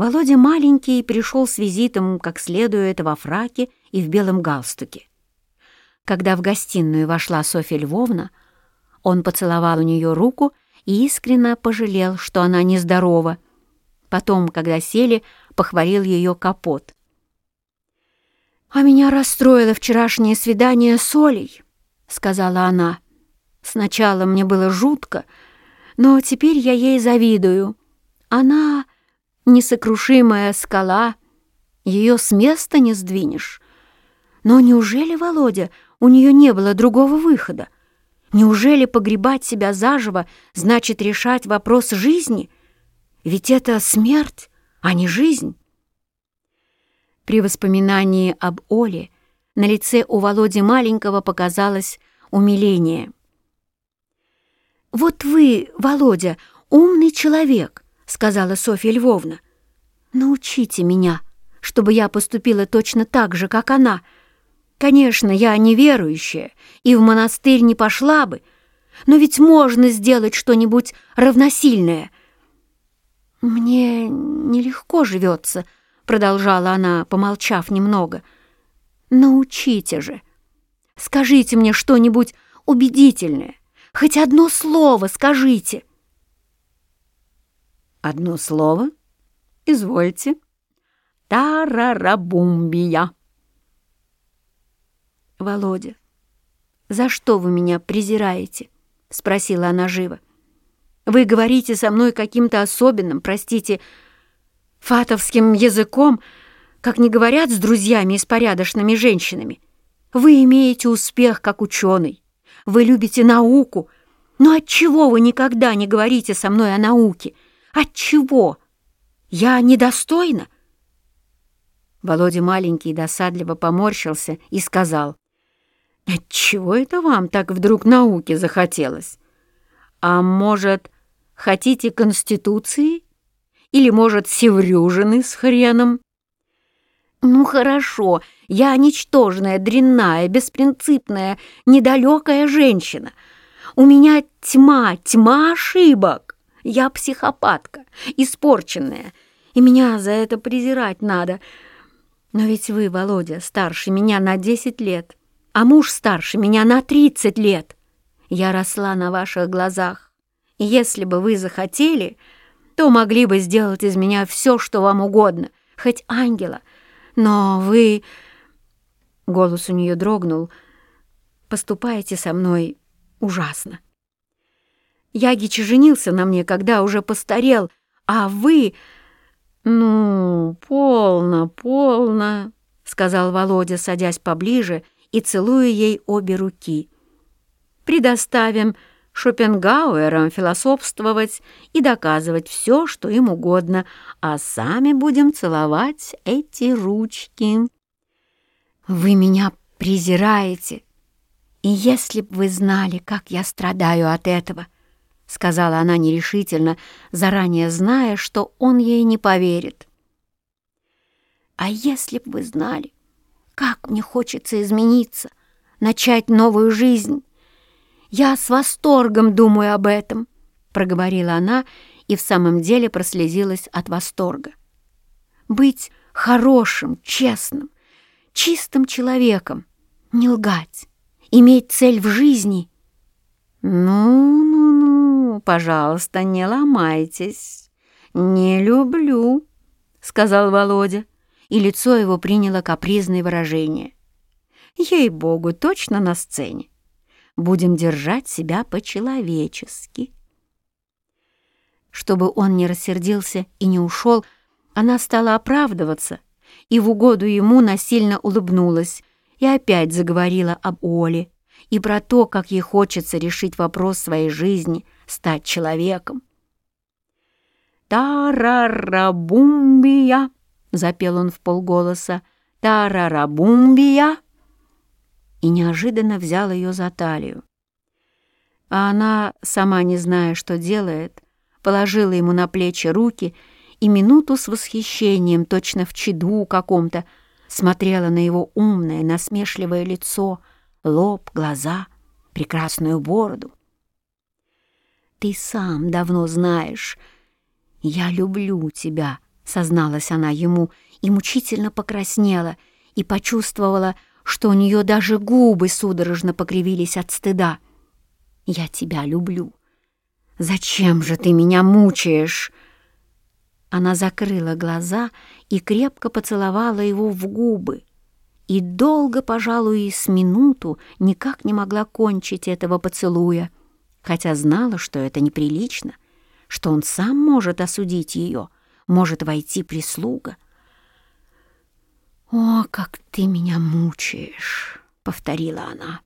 Володя маленький пришел с визитом как следует во фраке и в белом галстуке. Когда в гостиную вошла Софья Львовна, он поцеловал у нее руку и искренне пожалел, что она нездорова. Потом, когда сели, похвалил ее капот. «А меня расстроило вчерашнее свидание с Олей», — сказала она. «Сначала мне было жутко, но теперь я ей завидую. Она несокрушимая скала, ее с места не сдвинешь. Но неужели, Володя, у нее не было другого выхода? Неужели погребать себя заживо значит решать вопрос жизни? Ведь это смерть, а не жизнь. При воспоминании об Оле на лице у Володи маленького показалось умиление. «Вот вы, Володя, умный человек», — сказала Софья Львовна. «Научите меня, чтобы я поступила точно так же, как она. Конечно, я неверующая и в монастырь не пошла бы, но ведь можно сделать что-нибудь равносильное». «Мне нелегко живется», — продолжала она, помолчав немного. «Научите же. Скажите мне что-нибудь убедительное. Хоть одно слово скажите». «Одно слово? Извольте. Тарарабумбия». «Володя, за что вы меня презираете?» — спросила она живо. Вы говорите со мной каким-то особенным, простите, фатовским языком, как не говорят с друзьями и с порядочными женщинами. Вы имеете успех как ученый, вы любите науку, но отчего вы никогда не говорите со мной о науке? Отчего? Я недостойна?» Володя маленький досадливо поморщился и сказал, «Отчего это вам так вдруг науки захотелось? А может, Хотите Конституции? Или, может, Севрюжины с хреном? Ну, хорошо, я ничтожная, дрянная, беспринципная, недалекая женщина. У меня тьма, тьма ошибок. Я психопатка, испорченная, и меня за это презирать надо. Но ведь вы, Володя, старше меня на десять лет, а муж старше меня на тридцать лет. Я росла на ваших глазах. Если бы вы захотели, то могли бы сделать из меня все, что вам угодно, хоть ангела. Но вы...» Голос у нее дрогнул. «Поступаете со мной ужасно. Ягич женился на мне, когда уже постарел, а вы...» «Ну, полно, полно», — сказал Володя, садясь поближе и целуя ей обе руки. «Предоставим Шопенгауэром философствовать и доказывать все, что им угодно, а сами будем целовать эти ручки. Вы меня презираете, и если б вы знали, как я страдаю от этого, — сказала она нерешительно, заранее зная, что он ей не поверит. А если б вы знали, как мне хочется измениться, начать новую жизнь, «Я с восторгом думаю об этом», — проговорила она и в самом деле прослезилась от восторга. «Быть хорошим, честным, чистым человеком, не лгать, иметь цель в жизни». «Ну-ну-ну, пожалуйста, не ломайтесь. Не люблю», — сказал Володя, и лицо его приняло капризное выражение. «Ей-богу, точно на сцене будем держать себя по-человечески. Чтобы он не рассердился и не ушел, она стала оправдываться и в угоду ему насильно улыбнулась и опять заговорила об Оле и про то, как ей хочется решить вопрос своей жизни, стать человеком. «Тарарабумбия!» — запел он в полголоса. «Тарарабумбия!» и неожиданно взял ее за талию. А она, сама не зная, что делает, положила ему на плечи руки и минуту с восхищением, точно в чаду каком-то, смотрела на его умное, насмешливое лицо, лоб, глаза, прекрасную бороду. «Ты сам давно знаешь, я люблю тебя», — созналась она ему и мучительно покраснела и почувствовала, что у нее даже губы судорожно покривились от стыда. «Я тебя люблю. Зачем же ты меня мучаешь?» Она закрыла глаза и крепко поцеловала его в губы. И долго, пожалуй, с минуту никак не могла кончить этого поцелуя, хотя знала, что это неприлично, что он сам может осудить ее, может войти прислуга. «О, как ты меня мучаешь!» — повторила она.